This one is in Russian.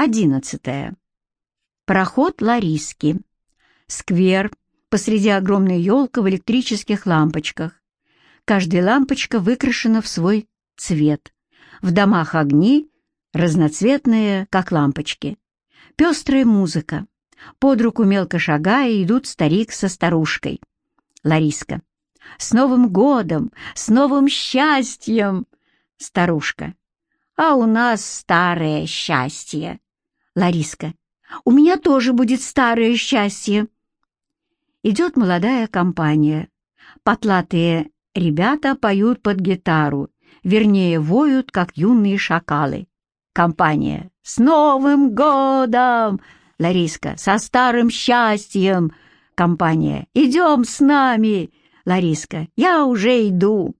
Одиннадцатое. Проход Лариски. Сквер посреди огромной елка в электрических лампочках. Каждая лампочка выкрашена в свой цвет. В домах огни, разноцветные, как лампочки. Пестрая музыка. Под руку мелко шагая идут старик со старушкой. Лариска. «С Новым годом! С новым счастьем!» Старушка. «А у нас старое счастье!» Лариска. «У меня тоже будет старое счастье!» Идет молодая компания. Потлатые ребята поют под гитару, вернее, воют, как юные шакалы. Компания. «С Новым годом!» Лариска. «Со старым счастьем!» Компания. «Идем с нами!» Лариска. «Я уже иду!»